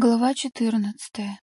Глава четырнадцатая.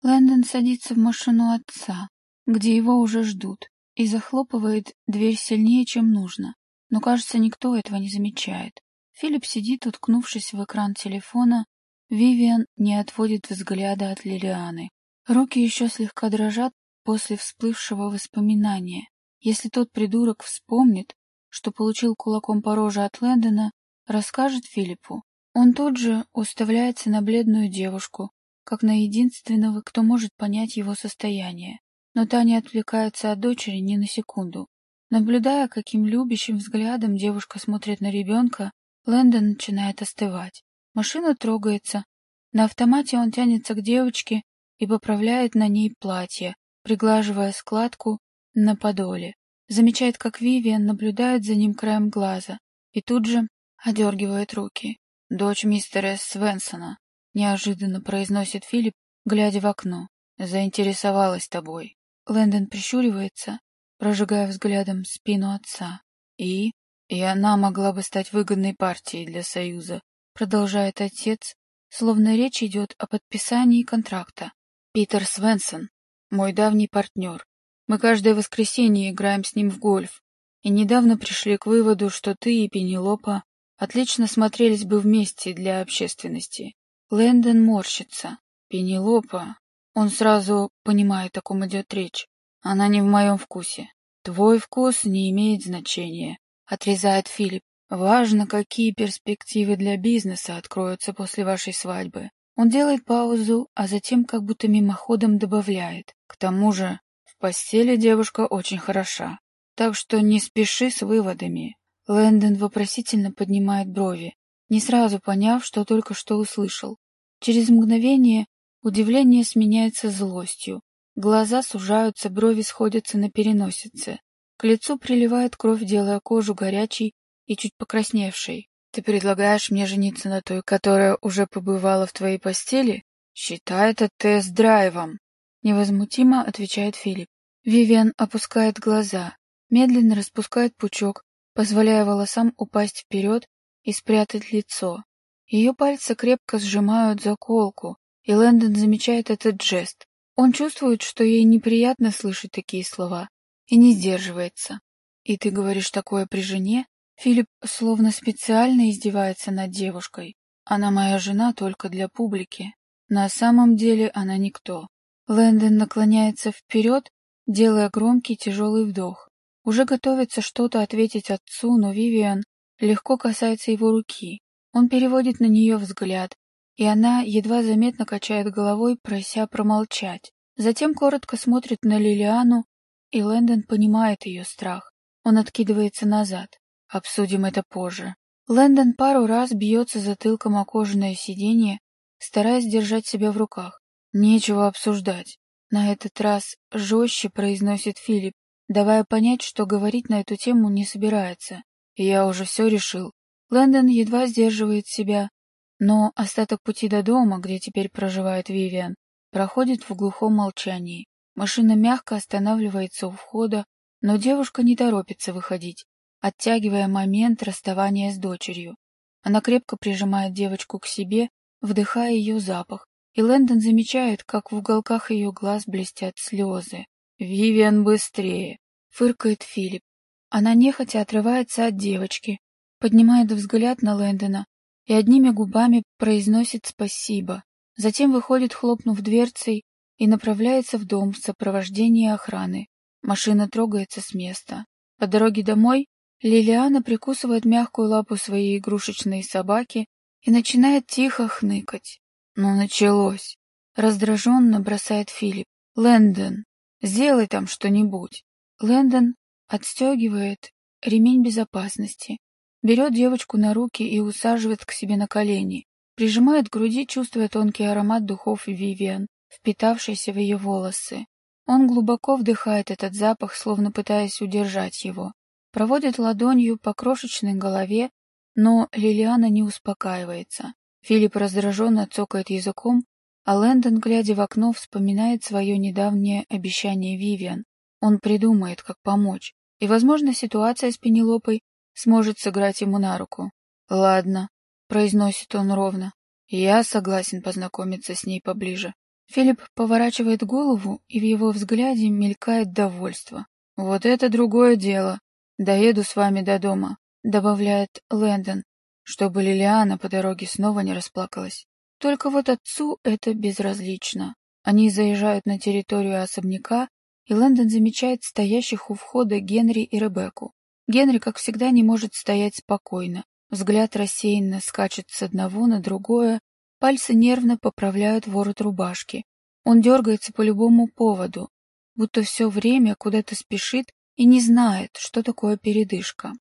Лэндон садится в машину отца, где его уже ждут, и захлопывает дверь сильнее, чем нужно. Но, кажется, никто этого не замечает. Филипп сидит, уткнувшись в экран телефона. Вивиан не отводит взгляда от Лилианы. Руки еще слегка дрожат после всплывшего воспоминания. Если тот придурок вспомнит, что получил кулаком по роже от Лэндона, расскажет Филиппу, он тут же уставляется на бледную девушку, как на единственного, кто может понять его состояние. Но та не отвлекается от дочери ни на секунду. Наблюдая, каким любящим взглядом девушка смотрит на ребенка, Лэндон начинает остывать. Машина трогается. На автомате он тянется к девочке и поправляет на ней платье, приглаживая складку на подоле. Замечает, как Вивиан наблюдает за ним краем глаза и тут же одергивает руки. «Дочь мистера Свенсона», — неожиданно произносит Филипп, глядя в окно. «Заинтересовалась тобой». Лэндон прищуривается, прожигая взглядом спину отца. «И? И она могла бы стать выгодной партией для Союза», — продолжает отец, словно речь идет о подписании контракта. «Питер Свенсон, мой давний партнер. Мы каждое воскресенье играем с ним в гольф, и недавно пришли к выводу, что ты и Пенелопа отлично смотрелись бы вместе для общественности. Лэндон морщится. Пенелопа. Он сразу понимает, о ком идет речь. Она не в моем вкусе. Твой вкус не имеет значения, отрезает Филипп. Важно, какие перспективы для бизнеса откроются после вашей свадьбы. Он делает паузу, а затем как будто мимоходом добавляет. К тому же, в постели девушка очень хороша. Так что не спеши с выводами. Лэндон вопросительно поднимает брови, не сразу поняв, что только что услышал. Через мгновение удивление сменяется злостью. Глаза сужаются, брови сходятся на переносице. К лицу приливает кровь, делая кожу горячей и чуть покрасневшей. «Ты предлагаешь мне жениться на той, которая уже побывала в твоей постели? Считай это тест-драйвом!» Невозмутимо отвечает Филипп. Вивиан опускает глаза, медленно распускает пучок, позволяя волосам упасть вперед и спрятать лицо. Ее пальцы крепко сжимают заколку, и Лэндон замечает этот жест. Он чувствует, что ей неприятно слышать такие слова, и не сдерживается. «И ты говоришь такое при жене?» Филипп словно специально издевается над девушкой. «Она моя жена только для публики. На самом деле она никто». Лэндон наклоняется вперед, делая громкий тяжелый вдох. Уже готовится что-то ответить отцу, но Вивиан легко касается его руки. Он переводит на нее взгляд, и она едва заметно качает головой, прося промолчать. Затем коротко смотрит на Лилиану, и Лэндон понимает ее страх. Он откидывается назад. Обсудим это позже. Лэндон пару раз бьется затылком о кожаное сиденье, стараясь держать себя в руках. Нечего обсуждать. На этот раз жестче произносит Филипп, давая понять, что говорить на эту тему не собирается. я уже все решил. Лэндон едва сдерживает себя, но остаток пути до дома, где теперь проживает Вивиан, проходит в глухом молчании. Машина мягко останавливается у входа, но девушка не торопится выходить, оттягивая момент расставания с дочерью. Она крепко прижимает девочку к себе, вдыхая ее запах, и Лэндон замечает, как в уголках ее глаз блестят слезы. «Вивиан, быстрее!» — фыркает Филипп. Она нехотя отрывается от девочки, поднимает взгляд на Лэндона и одними губами произносит «спасибо». Затем выходит, хлопнув дверцей, и направляется в дом в сопровождении охраны. Машина трогается с места. По дороге домой Лилиана прикусывает мягкую лапу своей игрушечной собаки и начинает тихо хныкать. «Ну, началось!» — раздраженно бросает Филипп. «Лэндон, Сделай там что-нибудь. Лэндон отстегивает ремень безопасности, берет девочку на руки и усаживает к себе на колени, прижимает к груди, чувствуя тонкий аромат духов Вивиан, впитавшийся в ее волосы. Он глубоко вдыхает этот запах, словно пытаясь удержать его. Проводит ладонью по крошечной голове, но Лилиана не успокаивается. Филипп раздраженно цокает языком, а Лэндон, глядя в окно, вспоминает свое недавнее обещание Вивиан. Он придумает, как помочь. И, возможно, ситуация с Пенелопой сможет сыграть ему на руку. «Ладно», — произносит он ровно. Я согласен познакомиться с ней поближе. Филипп поворачивает голову, и в его взгляде мелькает довольство. «Вот это другое дело. Доеду с вами до дома», — добавляет Лэндон, чтобы Лилиана по дороге снова не расплакалась. Только вот отцу это безразлично. Они заезжают на территорию особняка, и Лэндон замечает стоящих у входа Генри и Ребекку. Генри, как всегда, не может стоять спокойно. Взгляд рассеянно скачет с одного на другое, пальцы нервно поправляют ворот рубашки. Он дергается по любому поводу, будто все время куда-то спешит и не знает, что такое передышка.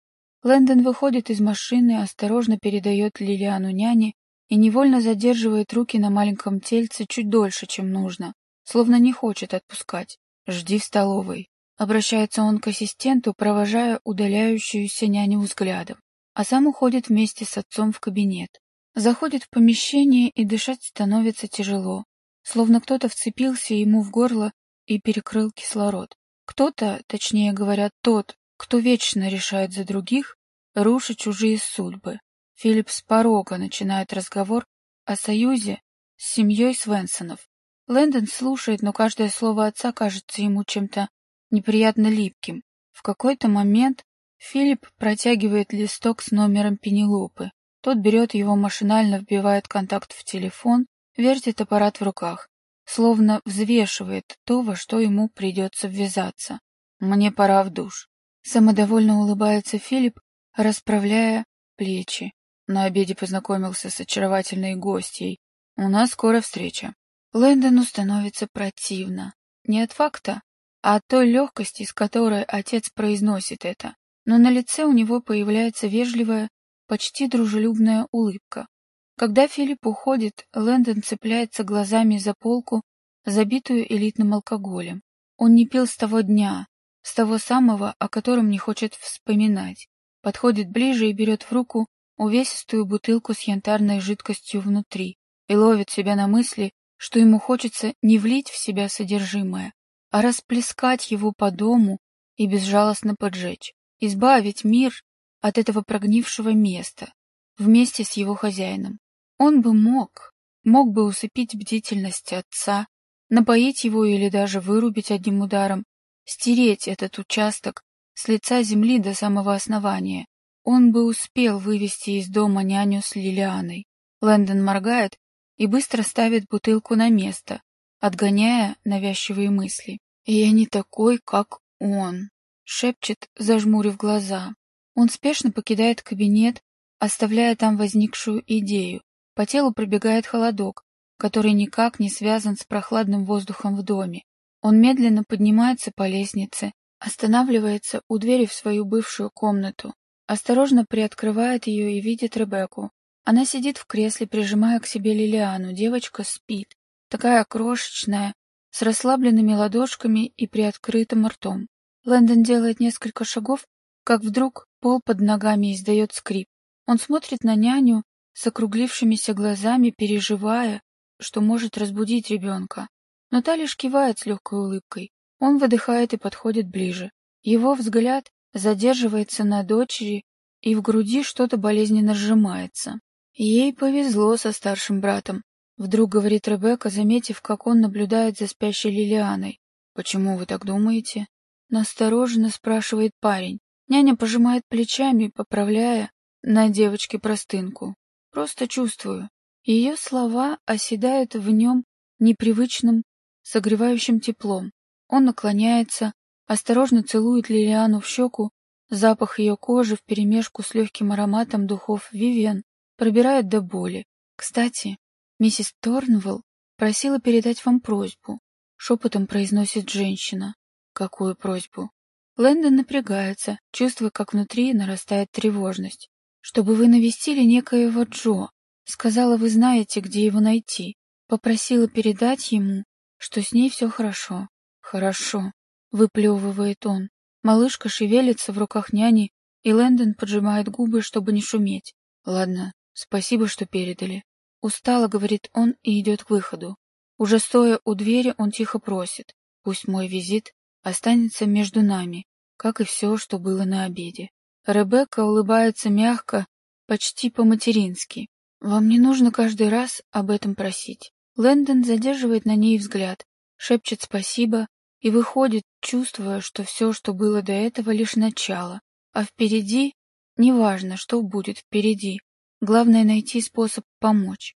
Лэндон выходит из машины, осторожно передает Лилиану няне и невольно задерживает руки на маленьком тельце чуть дольше, чем нужно, словно не хочет отпускать. «Жди в столовой», Обращается он к ассистенту, провожая удаляющуюся няню взглядом, а сам уходит вместе с отцом в кабинет. Заходит в помещение, и дышать становится тяжело, словно кто-то вцепился ему в горло и перекрыл кислород. Кто-то, точнее говоря, тот, кто вечно решает за других, рушит чужие судьбы. Филипп с порога начинает разговор о союзе с семьей Свенсонов. Лэндон слушает, но каждое слово отца кажется ему чем-то неприятно липким. В какой-то момент Филипп протягивает листок с номером Пенелопы. Тот берет его машинально, вбивает контакт в телефон, вертит аппарат в руках, словно взвешивает то, во что ему придется ввязаться. «Мне пора в душ». Самодовольно улыбается Филипп, расправляя плечи. На обеде познакомился с очаровательной гостьей. У нас скоро встреча. Лэндону становится противно. Не от факта, а от той легкости, с которой отец произносит это. Но на лице у него появляется вежливая, почти дружелюбная улыбка. Когда Филипп уходит, Лэндон цепляется глазами за полку, забитую элитным алкоголем. Он не пил с того дня, с того самого, о котором не хочет вспоминать. Подходит ближе и берет в руку увесистую бутылку с янтарной жидкостью внутри и ловит себя на мысли, что ему хочется не влить в себя содержимое, а расплескать его по дому и безжалостно поджечь, избавить мир от этого прогнившего места вместе с его хозяином. Он бы мог, мог бы усыпить бдительность отца, напоить его или даже вырубить одним ударом, стереть этот участок с лица земли до самого основания. Он бы успел вывести из дома няню с Лилианой. Лэндон моргает и быстро ставит бутылку на место, отгоняя навязчивые мысли. «Я не такой, как он», — шепчет, зажмурив глаза. Он спешно покидает кабинет, оставляя там возникшую идею. По телу пробегает холодок, который никак не связан с прохладным воздухом в доме. Он медленно поднимается по лестнице, останавливается у двери в свою бывшую комнату, осторожно приоткрывает ее и видит Ребекку. Она сидит в кресле, прижимая к себе Лилиану. Девочка спит, такая крошечная, с расслабленными ладошками и приоткрытым ртом. Лэндон делает несколько шагов, как вдруг пол под ногами издает скрип. Он смотрит на няню с округлившимися глазами, переживая, что может разбудить ребенка. Но та лишь кивает с легкой улыбкой. Он выдыхает и подходит ближе. Его взгляд задерживается на дочери, и в груди что-то болезненно сжимается. Ей повезло со старшим братом. Вдруг говорит Ребекка, заметив, как он наблюдает за спящей Лилианой. «Почему вы так думаете?» Настороженно спрашивает парень. Няня пожимает плечами, поправляя на девочке простынку. «Просто чувствую». Ее слова оседают в нем непривычным, согревающим теплом. Он наклоняется, осторожно целует Лилиану в щеку, запах ее кожи вперемешку с легким ароматом духов Вивиан пробирает до боли. Кстати, «Миссис Торнвелл просила передать вам просьбу», — шепотом произносит женщина. «Какую просьбу?» Лэндон напрягается, чувствуя, как внутри нарастает тревожность. «Чтобы вы навестили некоего Джо. Сказала, вы знаете, где его найти. Попросила передать ему, что с ней все хорошо». «Хорошо», — выплевывает он. Малышка шевелится в руках няни, и Лэндон поджимает губы, чтобы не шуметь. «Ладно, спасибо, что передали. Устало, говорит он и идет к выходу. Уже стоя у двери, он тихо просит. Пусть мой визит останется между нами, как и все, что было на обеде. Ребекка улыбается мягко, почти по-матерински. Вам не нужно каждый раз об этом просить. Лэндон задерживает на ней взгляд, шепчет спасибо и выходит, чувствуя, что все, что было до этого, лишь начало, а впереди, неважно, что будет впереди, главное найти способ помочь.